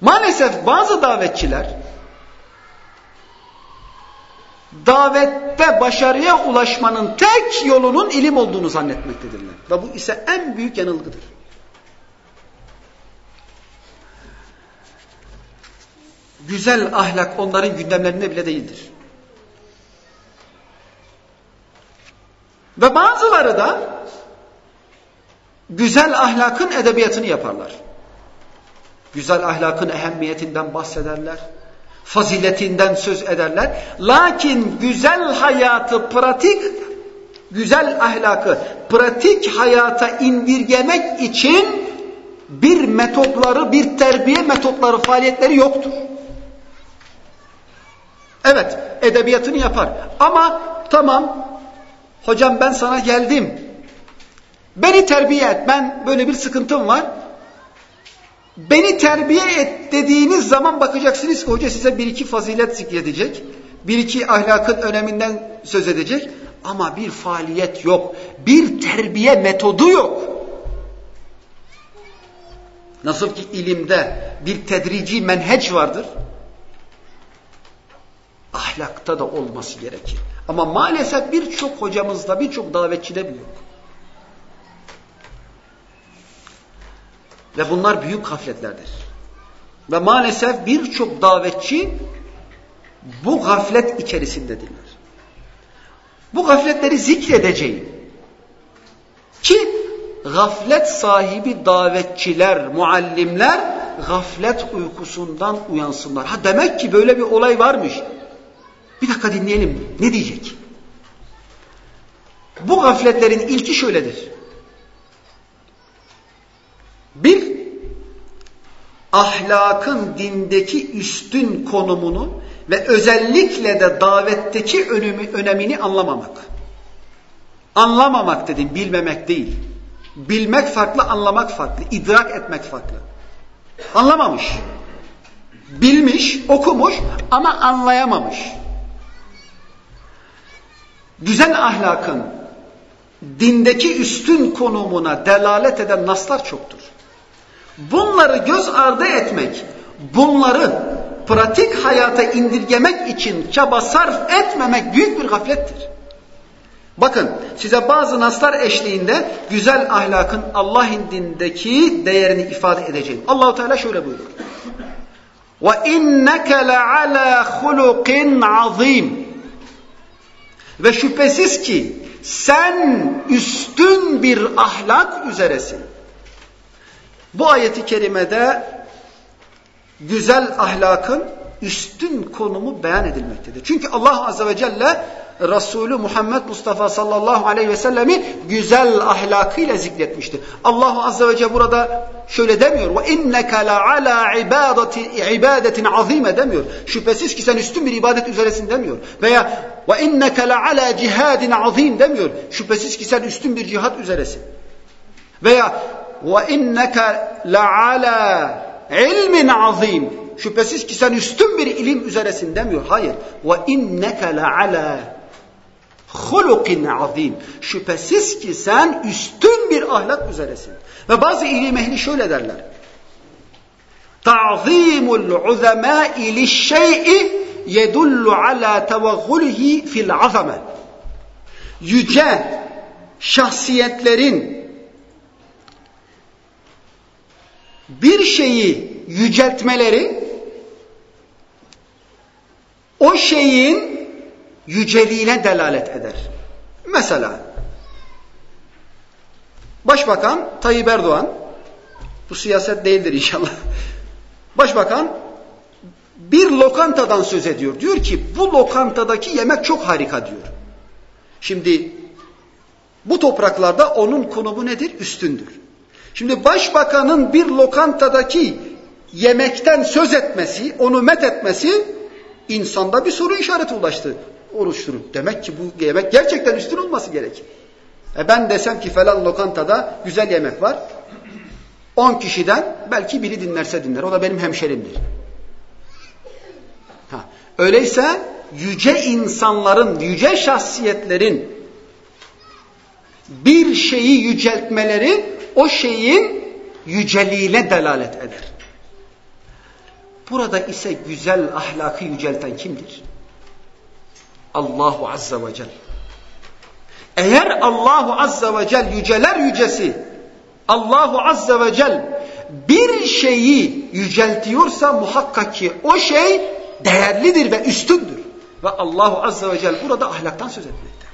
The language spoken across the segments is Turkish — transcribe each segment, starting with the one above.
Maalesef bazı davetçiler davette başarıya ulaşmanın tek yolunun ilim olduğunu zannetmektedirler. Ve bu ise en büyük yanılgıdır. Güzel ahlak onların gündemlerinde bile değildir. Ve bazıları da güzel ahlakın edebiyatını yaparlar. Güzel ahlakın ehemmiyetinden bahsederler. Faziletinden söz ederler. Lakin güzel hayatı pratik, güzel ahlakı pratik hayata indirgemek için bir metotları, bir terbiye metotları, faaliyetleri yoktur. Evet, edebiyatını yapar. Ama tamam, hocam ben sana geldim. Beni terbiye et. Ben böyle bir sıkıntım var. Beni terbiye et dediğiniz zaman bakacaksınız ki hoca size bir iki fazilet zikredecek. Bir iki ahlakın öneminden söz edecek. Ama bir faaliyet yok. Bir terbiye metodu yok. Nasıl ki ilimde bir tedrici menheç vardır. Ahlakta da olması gerekir. Ama maalesef birçok hocamızda, birçok davetçide bile yok. Ve bunlar büyük gafletlerdir. Ve maalesef birçok davetçi bu gaflet içerisindedirler. Bu gafletleri zikredeceğim. Ki gaflet sahibi davetçiler, muallimler gaflet uykusundan uyansınlar. Ha demek ki böyle bir olay varmış. Bir dakika dinleyelim. Ne diyecek? Bu gafletlerin ilki şöyledir. Ahlakın dindeki üstün konumunu ve özellikle de davetteki önemi, önemini anlamamak. Anlamamak dedim, bilmemek değil. Bilmek farklı, anlamak farklı, idrak etmek farklı. Anlamamış. Bilmiş, okumuş ama anlayamamış. Güzel ahlakın dindeki üstün konumuna delalet eden naslar çoktur. Bunları göz ardı etmek, bunları pratik hayata indirgemek için çaba sarf etmemek büyük bir gaflettir. Bakın size bazı naslar eşliğinde güzel ahlakın Allah indindeki değerini ifade edeceğim. Allahu Teala şöyle buyuruyor. Ve inneke le'ala hulukin azim. Ve şüphesiz ki sen üstün bir ahlak üzeresin. Bu ayeti kerimede güzel ahlakın üstün konumu beyan edilmektedir. Çünkü Allah Azze ve Celle Resulü Muhammed Mustafa sallallahu aleyhi ve sellemi güzel ahlakıyla zikretmiştir. Allah Azze ve Celle burada şöyle demiyor. Ve inneke la ala ibadeti ibadetin azime demiyor. Şüphesiz ki sen üstün bir ibadet üzeresin demiyor. Veya ve inneke la ala cihadin azim demiyor. Şüphesiz ki sen üstün bir cihat üzeresin. Veya inneke la'ala ilmin azim. Şüphesiz ki sen üstün bir ilim üzeresin demiyor. Hayır. Ve inneke la'ala hulukin azim. Şüphesiz ki sen üstün bir ahlak üzeresin. Ve bazı ilim ehli şöyle derler. Ta'zimul uzamâ'i lişşey'i yedullu ala tevaggulihi fil azame. Yüce şahsiyetlerin bir şeyi yüceltmeleri o şeyin yüceliğine delalet eder. Mesela Başbakan Tayyip Erdoğan bu siyaset değildir inşallah. Başbakan bir lokantadan söz ediyor. Diyor ki bu lokantadaki yemek çok harika diyor. Şimdi bu topraklarda onun konumu nedir? Üstündür. Şimdi başbakanın bir lokantadaki yemekten söz etmesi, onu met etmesi insanda bir soru işareti ulaştı, oluşturur. Demek ki bu yemek gerçekten üstün olması gerekir. E ben desem ki falan lokantada güzel yemek var. 10 kişiden belki biri dinlerse dinler. O da benim hemşerimdir. Ha. Öyleyse yüce insanların, yüce şahsiyetlerin bir şeyi yüceltmeleri o şeyin yüceliğine delalet eder. Burada ise güzel ahlakı yücelten kimdir? Allahu Azze ve Celle. Eğer Allahu Azze ve Celle yüceler yücesi Allahu Azze ve Celle bir şeyi yüceltiyorsa muhakkak ki o şey değerlidir ve üstündür. Ve Allahu Azze ve Celle burada ahlaktan söz etmekte.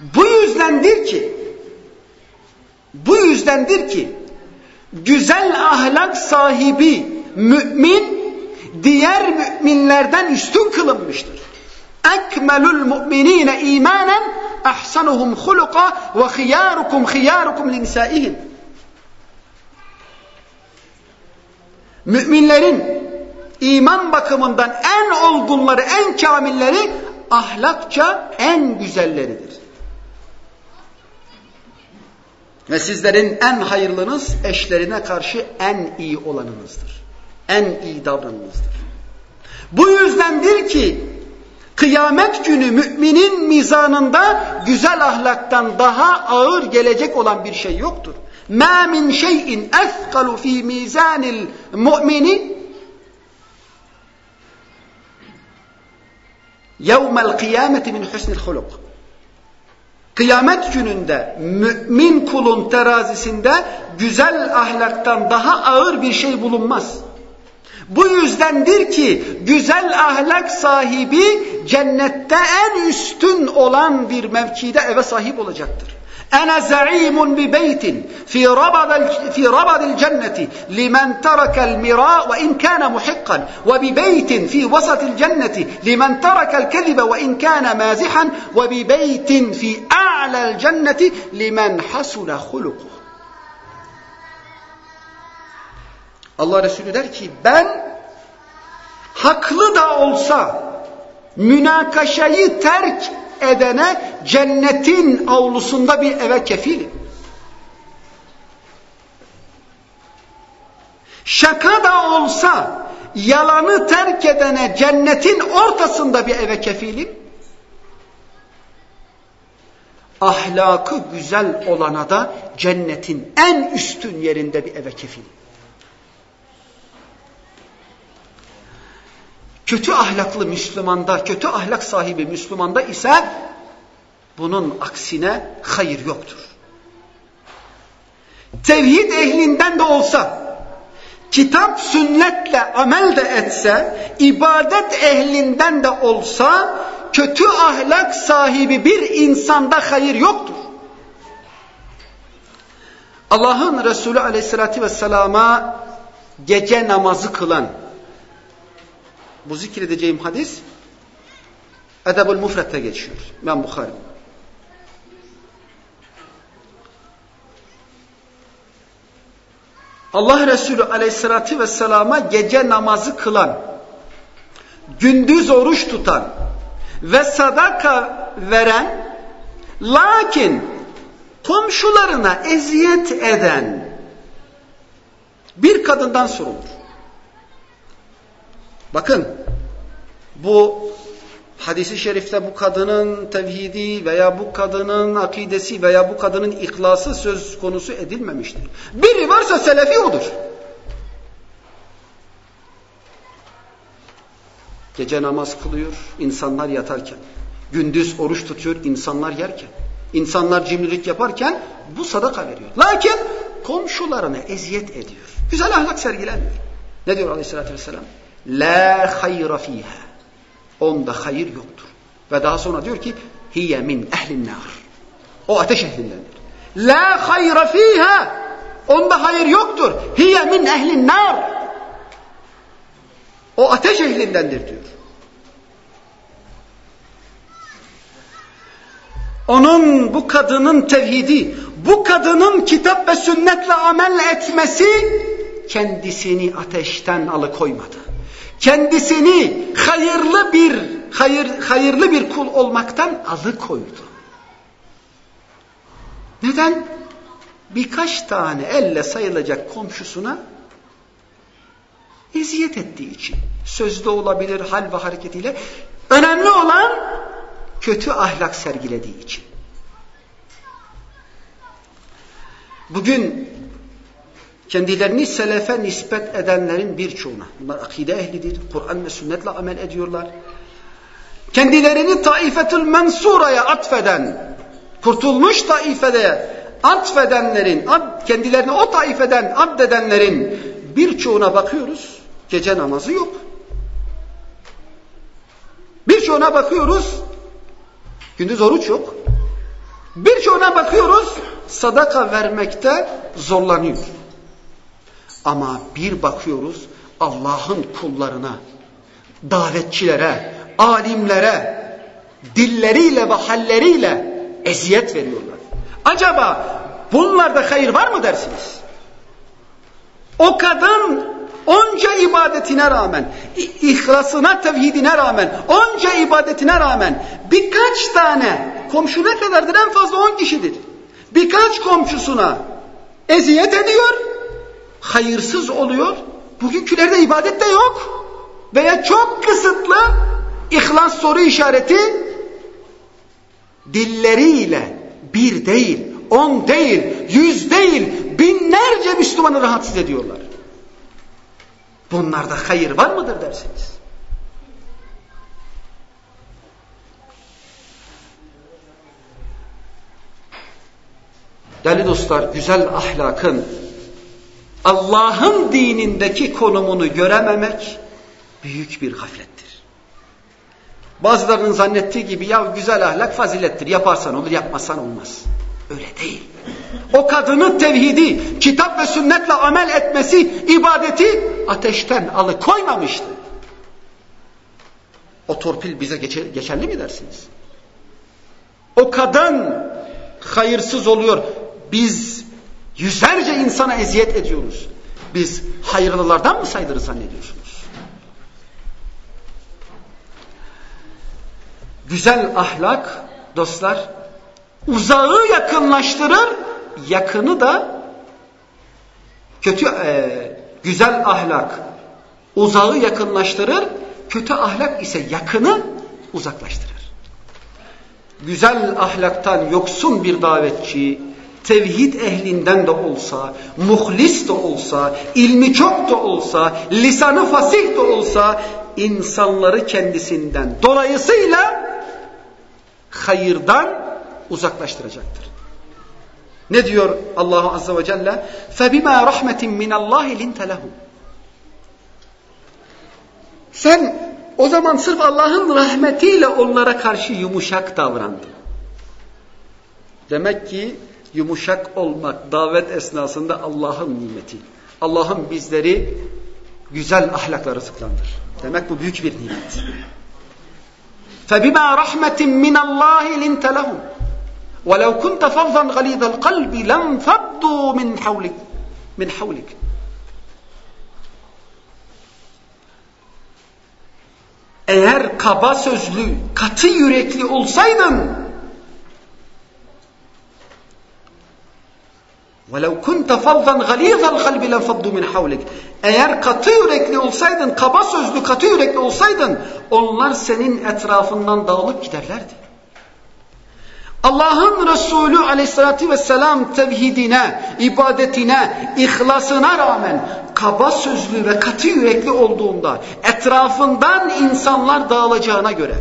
Bu yüzdendir ki bu yüzdendir ki güzel ahlak sahibi mümin diğer müminlerden üstün kılınmıştır. Ekmelul mu'minine imanen ahsanuhum huluka ve khiyarukum khiyarukum linsaihim. Müminlerin iman bakımından en olgunları, en kamilleri ahlakça en güzelleridir. Ve sizlerin en hayırlınız eşlerine karşı en iyi olanınızdır. En iyi davranınızdır. Bu yüzdendir ki kıyamet günü müminin mizanında güzel ahlaktan daha ağır gelecek olan bir şey yoktur. مَا مِنْ شَيْءٍ اَثْقَلُ ف۪ي مِيزَانِ الْمُؤْمِنِ يَوْمَ الْقِيَامَةِ مِنْ حُسْنِ الْخُلُقِ Kıyamet gününde mümin kulun terazisinde güzel ahlaktan daha ağır bir şey bulunmaz. Bu yüzdendir ki güzel ahlak sahibi cennette en üstün olan bir mevkide eve sahip olacaktır. أنا زعيم ببيت في ربض في ربض الجنة لمن ترك المراء وإن كان محقا وببيت في وسط الجنة لمن ترك الكذب وإن كان مازحا وببيت في أعلى الجنة لمن حسن خلقه. Allah Resulü der ki ben haklı da olsa münakaşayı terk edene cennetin avlusunda bir eve kefilim. Şaka da olsa yalanı terk edene cennetin ortasında bir eve kefilim. Ahlakı güzel olana da cennetin en üstün yerinde bir eve kefilim. Kötü ahlaklı Müslümanda, kötü ahlak sahibi Müslümanda ise bunun aksine hayır yoktur. Tevhid ehlinden de olsa, kitap sünnetle amel de etse, ibadet ehlinden de olsa, kötü ahlak sahibi bir insanda hayır yoktur. Allah'ın Resulü aleyhissalatü vesselama gece namazı kılan, bu zikredeceğim hadis Edebul Mufret'te geçiyor. İmam Bukhari. Allah Resulü aleyhissalatü vesselama gece namazı kılan, gündüz oruç tutan ve sadaka veren, lakin komşularına eziyet eden bir kadından sorulur. Bakın bu hadisi şerifte bu kadının tevhidi veya bu kadının akidesi veya bu kadının ihlası söz konusu edilmemiştir. Biri varsa selefi odur. Gece namaz kılıyor insanlar yatarken. Gündüz oruç tutuyor insanlar yerken. İnsanlar cimrilik yaparken bu sadaka veriyor. Lakin komşularına eziyet ediyor. Güzel ahlak sergilemiyor. Ne diyor aleyhissalatü vesselam? La hayra fiha. Onda hayır yoktur. Ve daha sonra diyor ki hiye min ehlin nar. O ateş ehlindendir. La hayra fiha. Onda hayır yoktur. Hiye min ehlin nar. O ateş ehlindendir diyor. Onun bu kadının tevhidi, bu kadının kitap ve sünnetle amel etmesi kendisini ateşten alıkoymadı kendisini hayırlı bir hayır, hayırlı bir kul olmaktan alıkoydu. Neden? Birkaç tane elle sayılacak komşusuna eziyet ettiği için. Sözde olabilir, hal ve hareketiyle. Önemli olan kötü ahlak sergilediği için. Bugün kendilerini selefe nispet edenlerin birçoğuna, bunlar akide ehlidir, Kur'an ve sünnetle amel ediyorlar. Kendilerini taifetül mensuraya atfeden, kurtulmuş taifede atfedenlerin, kendilerini o taifeden addedenlerin birçoğuna bakıyoruz, gece namazı yok. Birçoğuna bakıyoruz, gündüz oruç yok. Birçoğuna bakıyoruz, sadaka vermekte zorlanıyor. Ama bir bakıyoruz Allah'ın kullarına, davetçilere, alimlere, dilleriyle ve halleriyle eziyet veriyorlar. Acaba bunlarda hayır var mı dersiniz? O kadın onca ibadetine rağmen, ihlasına, tevhidine rağmen, onca ibadetine rağmen birkaç tane, komşu ne kadardır? En fazla on kişidir. Birkaç komşusuna eziyet ediyor, hayırsız oluyor. Bugünkülerde ibadet de yok. Veya çok kısıtlı ihlas soru işareti dilleriyle bir değil, on değil, yüz değil, binlerce Müslümanı rahatsız ediyorlar. Bunlarda hayır var mıdır dersiniz? Değerli dostlar, güzel ahlakın Allah'ın dinindeki konumunu görememek büyük bir gaflettir. Bazılarının zannettiği gibi ya güzel ahlak fazilettir. Yaparsan olur, yapmazsan olmaz. Öyle değil. O kadının tevhidi, kitap ve sünnetle amel etmesi, ibadeti ateşten alıkoymamıştı. O torpil bize geçerli mi dersiniz? O kadın hayırsız oluyor. Biz yüzlerce insana eziyet ediyoruz. Biz hayırlılardan mı saydırı zannediyorsunuz? Güzel ahlak dostlar uzağı yakınlaştırır, yakını da kötü e, güzel ahlak uzağı yakınlaştırır, kötü ahlak ise yakını uzaklaştırır. Güzel ahlaktan yoksun bir davetçi, tevhid ehlinden de olsa, muhlis de olsa, ilmi çok da olsa, lisanı fasih de olsa, insanları kendisinden dolayısıyla hayırdan uzaklaştıracaktır. Ne diyor Allah Azze ve Celle? فَبِمَا رَحْمَةٍ مِنَ اللّٰهِ لِنْتَ لَهُمْ Sen o zaman sırf Allah'ın rahmetiyle onlara karşı yumuşak davrandın. Demek ki yumuşak olmak davet esnasında Allah'ın nimeti. Allah'ın bizleri güzel ahlakla rızıklandır. Demek bu büyük bir nimet. فَبِمَا رَحْمَةٍ مِنَ اللّٰهِ لِنْتَ لَهُمْ وَلَوْ كُنْتَ فَضًّا غَلِيظَ الْقَلْبِ لَنْ فَضُّوا مِنْ حَوْلِكَ min havlik. Eğer kaba sözlü, katı yürekli olsaydın وَلَوْ كُنْتَ فَضًّا غَلِيظَ الْقَلْبِ لَنْفَضُّ مِنْ حَوْلِكَ Eğer katı yürekli olsaydın, kaba sözlü, katı yürekli olsaydın, onlar senin etrafından dağılıp giderlerdi. Allah'ın Resulü aleyhissalatü vesselam tevhidine, ibadetine, ihlasına rağmen kaba sözlü ve katı yürekli olduğunda etrafından insanlar dağılacağına göre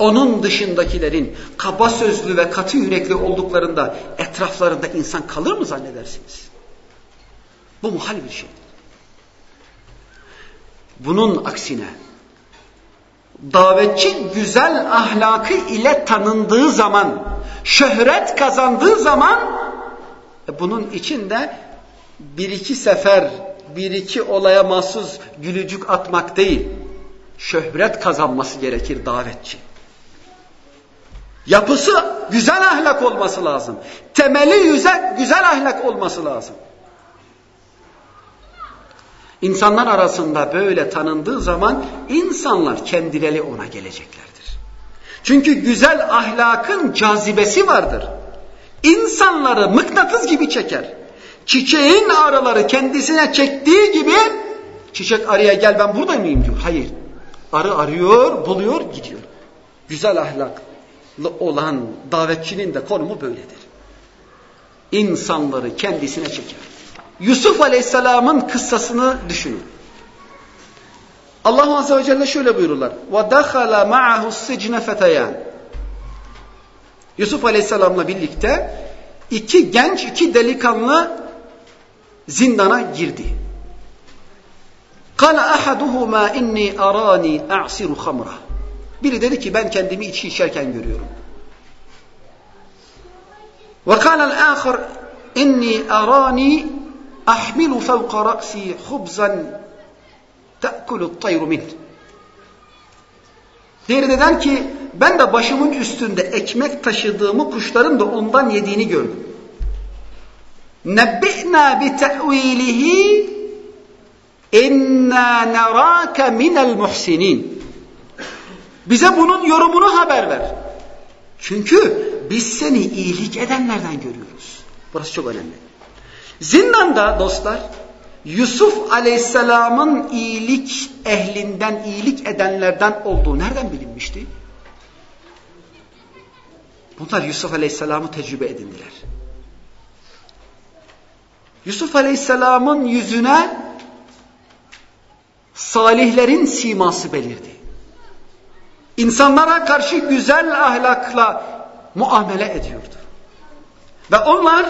onun dışındakilerin kaba sözlü ve katı yürekli olduklarında etraflarında insan kalır mı zannedersiniz? Bu muhal bir şey. Bunun aksine davetçi güzel ahlakı ile tanındığı zaman, şöhret kazandığı zaman e, bunun içinde bir iki sefer, bir iki olaya mahsus gülücük atmak değil, şöhret kazanması gerekir davetçi. Yapısı güzel ahlak olması lazım. Temeli yüze, güzel ahlak olması lazım. İnsanlar arasında böyle tanındığı zaman insanlar kendileri ona geleceklerdir. Çünkü güzel ahlakın cazibesi vardır. İnsanları mıknatıs gibi çeker. Çiçeğin arıları kendisine çektiği gibi çiçek arıya gel ben burada mıyım diyor. Hayır. Arı arıyor, buluyor, gidiyor. Güzel ahlaklı olan davetçinin de konumu böyledir. İnsanları kendisine çeker. Yusuf Aleyhisselam'ın kıssasını düşünün. Allah Azze ve Celle şöyle buyururlar. وَدَخَلَ مَعَهُ السِّجْنَ فَتَيَانِ Yusuf Aleyhisselam'la birlikte iki genç, iki delikanlı zindana girdi. قَالَ أَحَدُهُمَا اِنِّي أَرَانِي أَعْصِرُ خَمْرًا Biri dedi ki ben kendimi içki içerken görüyorum. وَقَالَ الْآخَرْ اِنِّي أَرَانِي أَحْمِلُ فَوْقَ رَأْسِي خُبْزًا تَأْكُلُ الطَّيْرُ مِنْ Diğeri de der ki ben de başımın üstünde ekmek taşıdığımı kuşların da ondan yediğini gördüm. نَبِّئْنَا بِتَأْوِيلِهِ اِنَّا نَرَاكَ مِنَ الْمُحْسِنِينَ Bize bunun yorumunu haber ver. Çünkü biz seni iyilik edenlerden görüyoruz. Burası çok önemli. Zindanda dostlar Yusuf Aleyhisselam'ın iyilik ehlinden, iyilik edenlerden olduğu nereden bilinmişti? Bunlar Yusuf Aleyhisselam'ı tecrübe edindiler. Yusuf Aleyhisselam'ın yüzüne salihlerin siması belirdi. İnsanlara karşı güzel ahlakla muamele ediyordu. Ve onlar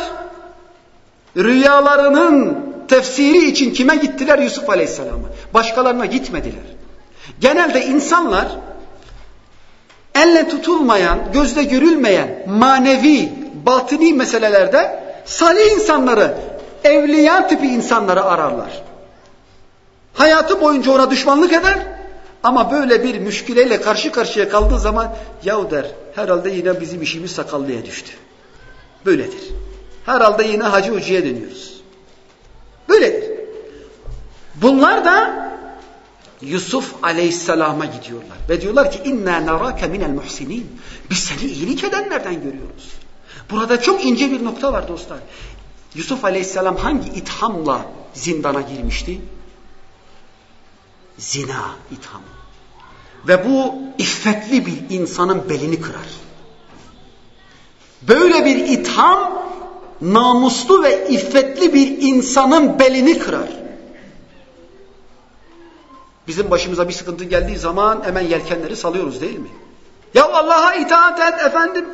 rüyalarının tefsiri için kime gittiler? Yusuf Aleyhisselam'a. Başkalarına gitmediler. Genelde insanlar elle tutulmayan, gözle görülmeyen manevi, batini meselelerde salih insanları, evliya tipi insanları ararlar. Hayatı boyunca ona düşmanlık eder ama böyle bir müşkileyle karşı karşıya kaldığı zaman yahu der herhalde yine bizim işimiz sakallıya düştü. Böyledir. Herhalde yine hacı ucuya dönüyoruz. Böyledir. Bunlar da Yusuf aleyhisselama gidiyorlar. Ve diyorlar ki inna narake minel muhsinin. Biz seni iyilik edenlerden görüyoruz. Burada çok ince bir nokta var dostlar. Yusuf aleyhisselam hangi ithamla zindana girmişti? Zina ithamı. Ve bu iffetli bir insanın belini kırar. Böyle bir itham namuslu ve iffetli bir insanın belini kırar. Bizim başımıza bir sıkıntı geldiği zaman hemen yelkenleri salıyoruz değil mi? Ya Allah'a itaat et efendim.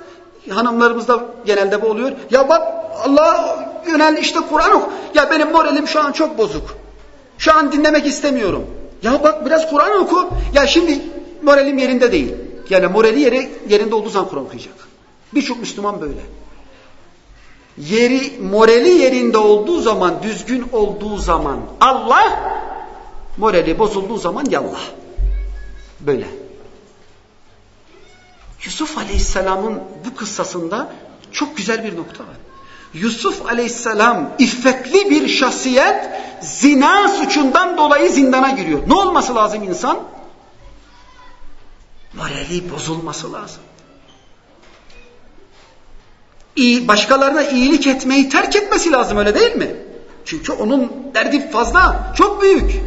Hanımlarımızda genelde bu oluyor. Ya bak Allah'a yönel işte Kur'an oku. Ya benim moralim şu an çok bozuk. Şu an dinlemek istemiyorum. Ya bak biraz Kur'an oku. Ya şimdi moralim yerinde değil. Yani morali yeri, yerinde olduğu zaman Kur'an okuyacak. Birçok Müslüman böyle. Yeri, morali yerinde olduğu zaman, düzgün olduğu zaman Allah, morali bozulduğu zaman yallah. Böyle. Yusuf Aleyhisselam'ın bu kıssasında çok güzel bir nokta var. Yusuf Aleyhisselam iffetli bir şahsiyet zina suçundan dolayı zindana giriyor. Ne olması lazım insan? Morali bozulması lazım. İyi, başkalarına iyilik etmeyi terk etmesi lazım öyle değil mi? Çünkü onun derdi fazla, çok büyük.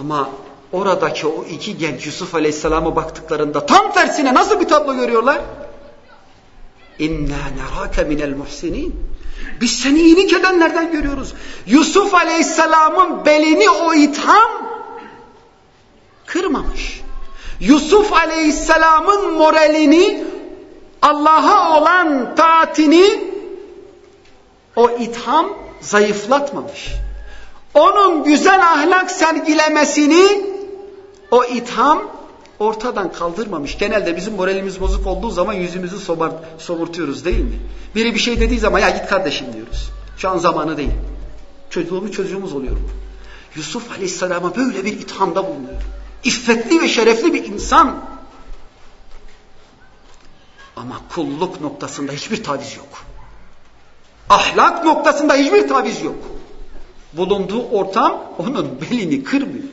Ama oradaki o iki genç Yusuf Aleyhisselam'a baktıklarında tam tersine nasıl bir tablo görüyorlar? İnna nerake minel muhsinin. Biz seni iyilik edenlerden görüyoruz. Yusuf Aleyhisselam'ın belini o itham kırmamış. Yusuf Aleyhisselam'ın moralini Allah'a olan taatini o itham zayıflatmamış. Onun güzel ahlak sergilemesini o itham ortadan kaldırmamış. Genelde bizim moralimiz bozuk olduğu zaman yüzümüzü sobart, somurtuyoruz değil mi? Biri bir şey dediği zaman ya git kardeşim diyoruz. Şu an zamanı değil. Çocuğumuz çocuğumuz oluyor. Yusuf Aleyhisselam'a böyle bir ithamda bulunuyor. İffetli ve şerefli bir insan. Ama kulluk noktasında hiçbir taviz yok. Ahlak noktasında hiçbir taviz yok. Bulunduğu ortam onun belini kırmıyor.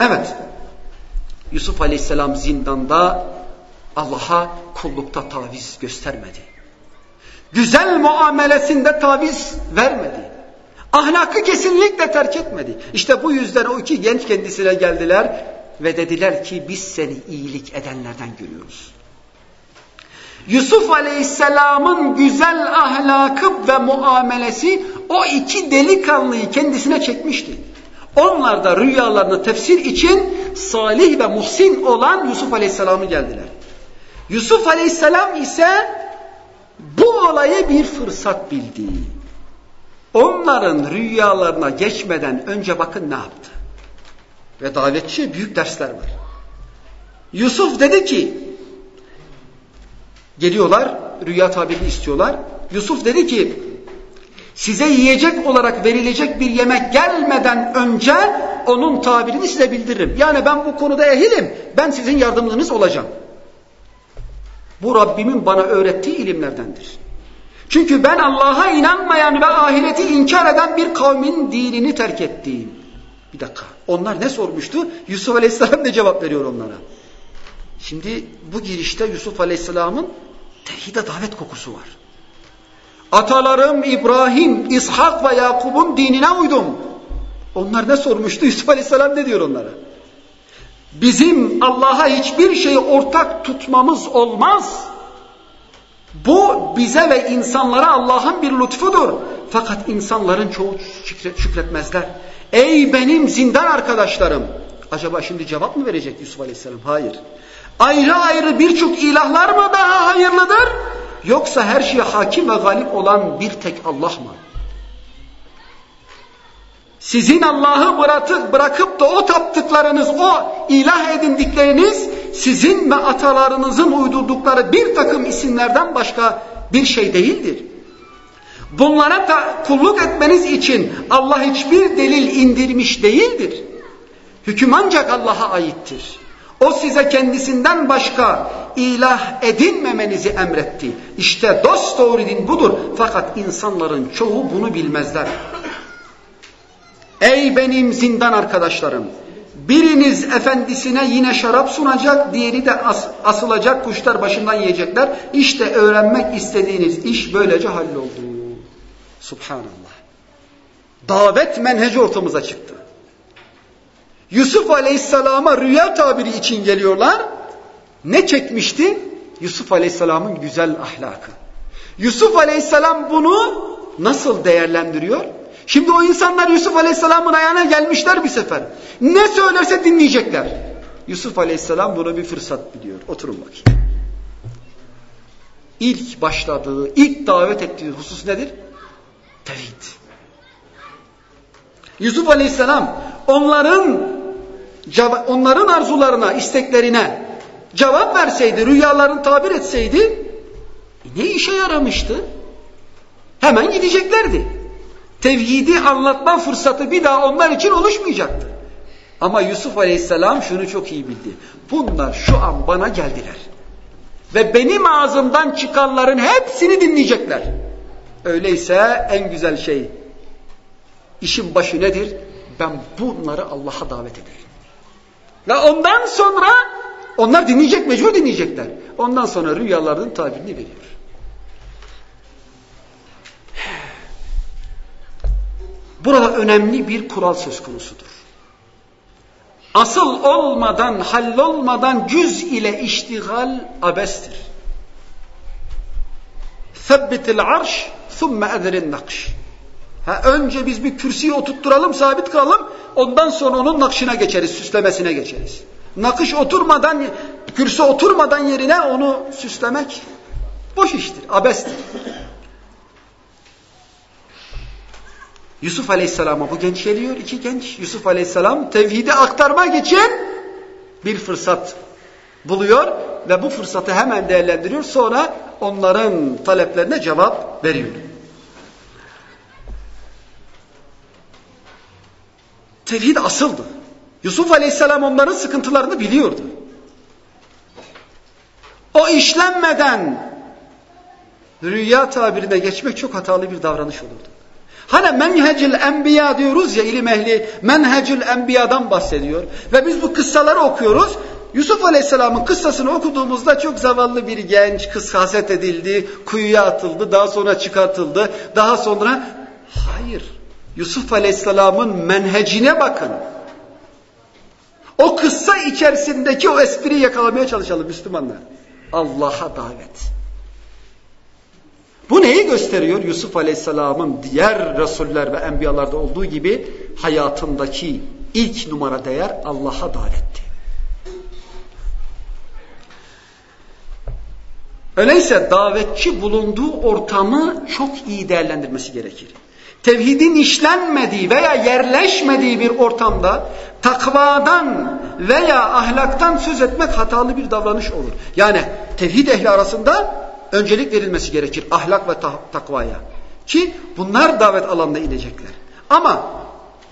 Evet. Yusuf Aleyhisselam zindanda Allah'a kullukta taviz göstermedi. Güzel muamelesinde taviz vermedi. Ahlakı kesinlikle terk etmedi. İşte bu yüzden o iki genç kendisine geldiler ve dediler ki biz seni iyilik edenlerden görüyoruz. Yusuf Aleyhisselam'ın güzel ahlakı ve muamelesi o iki delikanlıyı kendisine çekmişti. Onlar da rüyalarını tefsir için salih ve muhsin olan Yusuf Aleyhisselam'ı geldiler. Yusuf Aleyhisselam ise bu olayı bir fırsat bildi. Onların rüyalarına geçmeden önce bakın ne yaptı. Ve davetçi büyük dersler var. Yusuf dedi ki, geliyorlar, rüya tabirini istiyorlar. Yusuf dedi ki, size yiyecek olarak verilecek bir yemek gelmeden önce onun tabirini size bildiririm. Yani ben bu konuda ehilim, ben sizin yardımcınız olacağım. Bu Rabbimin bana öğrettiği ilimlerdendir. Çünkü ben Allah'a inanmayan ve ahireti inkar eden bir kavmin dinini terk ettiğim. Bir dakika. Onlar ne sormuştu? Yusuf Aleyhisselam ne cevap veriyor onlara? Şimdi bu girişte Yusuf Aleyhisselam'ın tevhide davet kokusu var. Atalarım İbrahim, İshak ve Yakub'un dinine uydum. Onlar ne sormuştu? Yusuf Aleyhisselam ne diyor onlara? Bizim Allah'a hiçbir şeyi ortak tutmamız olmaz. Bu bize ve insanlara Allah'ın bir lütfudur. Fakat insanların çoğu şükretmezler. Ey benim zindan arkadaşlarım. Acaba şimdi cevap mı verecek Yusuf Aleyhisselam? Hayır. Ayrı ayrı birçok ilahlar mı daha hayırlıdır? Yoksa her şeye hakim ve galip olan bir tek Allah mı? Sizin Allah'ı bırakıp, bırakıp da o taptıklarınız, o ilah edindikleriniz sizin ve atalarınızın uydurdukları bir takım isimlerden başka bir şey değildir. Bunlara da kulluk etmeniz için Allah hiçbir delil indirmiş değildir. Hüküm ancak Allah'a aittir. O size kendisinden başka ilah edinmemenizi emretti. İşte dost doğru din budur. Fakat insanların çoğu bunu bilmezler. Ey benim zindan arkadaşlarım! Biriniz efendisine yine şarap sunacak, diğeri de as asılacak, kuşlar başından yiyecekler. İşte öğrenmek istediğiniz iş böylece halloldu. Subhanallah. Davet menheci ortamıza çıktı. Yusuf Aleyhisselam'a rüya tabiri için geliyorlar. Ne çekmişti? Yusuf Aleyhisselam'ın güzel ahlakı. Yusuf Aleyhisselam bunu nasıl değerlendiriyor? Şimdi o insanlar Yusuf Aleyhisselam'ın ayağına gelmişler bir sefer. Ne söylerse dinleyecekler. Yusuf Aleyhisselam bunu bir fırsat biliyor. Oturun bakayım. İlk başladığı, ilk davet ettiği husus nedir? Tevhid. Yusuf Aleyhisselam onların onların arzularına, isteklerine cevap verseydi, rüyalarını tabir etseydi e, ne işe yaramıştı? Hemen gideceklerdi. Tevhidi anlatma fırsatı bir daha onlar için oluşmayacaktı. Ama Yusuf Aleyhisselam şunu çok iyi bildi. Bunlar şu an bana geldiler. Ve benim ağzımdan çıkanların hepsini dinleyecekler. Öyleyse en güzel şey işin başı nedir? Ben bunları Allah'a davet ederim. Ve ondan sonra onlar dinleyecek, mecbur dinleyecekler. Ondan sonra rüyalarının tabirini veriyor. Burada önemli bir kural söz konusudur. Asıl olmadan, hallolmadan cüz ile iştigal abestir. Thebbitil arş thumme ederin nakş. Ha, önce biz bir kürsüyü oturtturalım, sabit kılalım. Ondan sonra onun nakşına geçeriz, süslemesine geçeriz. Nakış oturmadan, kürsü oturmadan yerine onu süslemek boş iştir, abestir. Yusuf Aleyhisselam'a bu genç geliyor, iki genç. Yusuf Aleyhisselam tevhidi aktarmak için bir fırsat buluyor ve bu fırsatı hemen değerlendiriyor. Sonra onların taleplerine cevap veriyor. Tevhid asıldı. Yusuf Aleyhisselam onların sıkıntılarını biliyordu. O işlenmeden rüya tabirine geçmek çok hatalı bir davranış olurdu. Hani menhecil enbiya diyoruz ya ilim ehli menhecil enbiyadan bahsediyor. Ve biz bu kıssaları okuyoruz. Yusuf Aleyhisselam'ın kıssasını okuduğumuzda çok zavallı bir genç kız haset edildi, kuyuya atıldı, daha sonra çıkartıldı, daha sonra hayır. Yusuf Aleyhisselam'ın menhecine bakın. O kıssa içerisindeki o espriyi yakalamaya çalışalım Müslümanlar. Allah'a davet. Bu neyi gösteriyor? Yusuf Aleyhisselam'ın diğer Resuller ve Enbiyalarda olduğu gibi hayatındaki ilk numara değer Allah'a davetti. Öyleyse davetçi bulunduğu ortamı çok iyi değerlendirmesi gerekir. Tevhidin işlenmediği veya yerleşmediği bir ortamda takvadan veya ahlaktan söz etmek hatalı bir davranış olur. Yani tevhid ehli arasında öncelik verilmesi gerekir ahlak ve takvaya. Ki bunlar davet alanına inecekler. Ama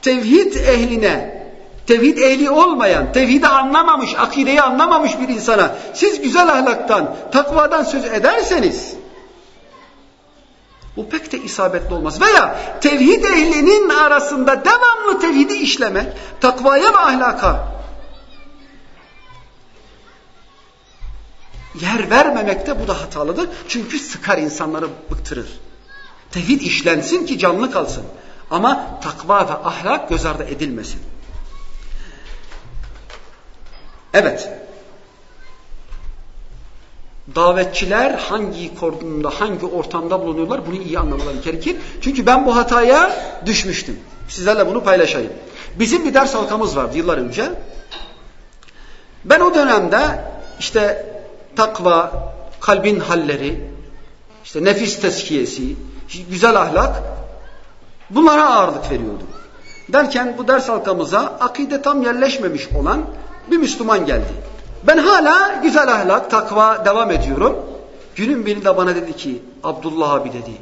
tevhid ehline, tevhid ehli olmayan, tevhidi anlamamış, akideyi anlamamış bir insana siz güzel ahlaktan, takvadan söz ederseniz bu pek de isabetli olmaz. Veya tevhid ehlinin arasında devamlı tevhidi işlemek, takvaya ve ahlaka yer vermemekte bu da hatalıdır. Çünkü sıkar insanları bıktırır. Tevhid işlensin ki canlı kalsın. Ama takva ve ahlak göz ardı edilmesin. Evet. Davetçiler hangi konumda, hangi ortamda bulunuyorlar bunu iyi anlamaları gerekir. Çünkü ben bu hataya düşmüştüm. Sizlerle bunu paylaşayım. Bizim bir ders halkamız vardı yıllar önce. Ben o dönemde işte takva, kalbin halleri, işte nefis tezkiyesi, güzel ahlak bunlara ağırlık veriyordum. Derken bu ders halkamıza akide tam yerleşmemiş olan bir Müslüman geldi. Ben hala güzel ahlak, takva devam ediyorum. Günün birinde bana dedi ki, Abdullah abi dedi,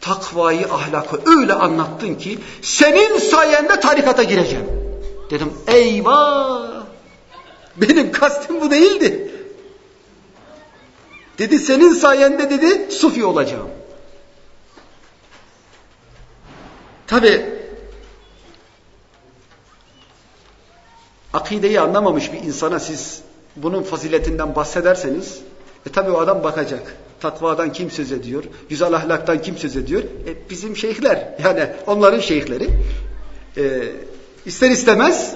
takvayı, ahlakı öyle anlattın ki senin sayende tarikata gireceğim. Dedim eyvah, benim kastım bu değildi. Dedi senin sayende dedi sufi olacağım. Tabi akideyi anlamamış bir insana siz bunun faziletinden bahsederseniz e tabi o adam bakacak. Takvadan kim söz ediyor? Güzel ahlaktan kim söz ediyor? E, bizim şeyhler yani onların şeyhleri. E, ister istemez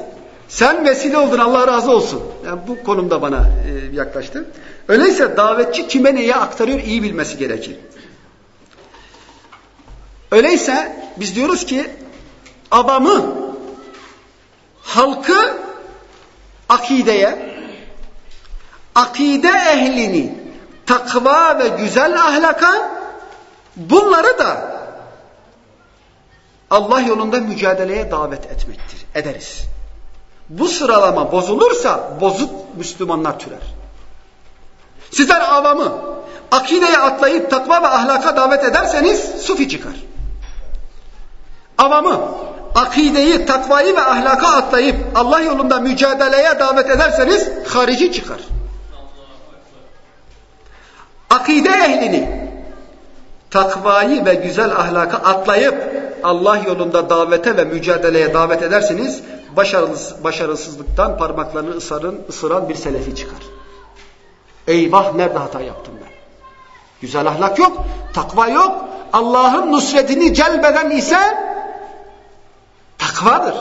sen vesile oldun Allah razı olsun. Yani bu konumda bana e, yaklaştı. Öyleyse davetçi kime neye aktarıyor iyi bilmesi gerekir. Öyleyse biz diyoruz ki adamı halkı akideye akide ehlini takva ve güzel ahlaka bunları da Allah yolunda mücadeleye davet etmektir. Ederiz. Bu sıralama bozulursa bozuk Müslümanlar türer. Sizler avamı akideye atlayıp takva ve ahlaka davet ederseniz sufi çıkar. Avamı akideyi, takvayı ve ahlaka atlayıp Allah yolunda mücadeleye davet ederseniz harici çıkar. Akide ehlini takvayı ve güzel ahlaka atlayıp Allah yolunda davete ve mücadeleye davet ederseniz başarısızlıktan parmaklarını ısırın, ısıran bir selefi çıkar. Eyvah nerede hata yaptım ben? Güzel ahlak yok, takva yok. Allah'ın nusretini celbeden ise takvadır.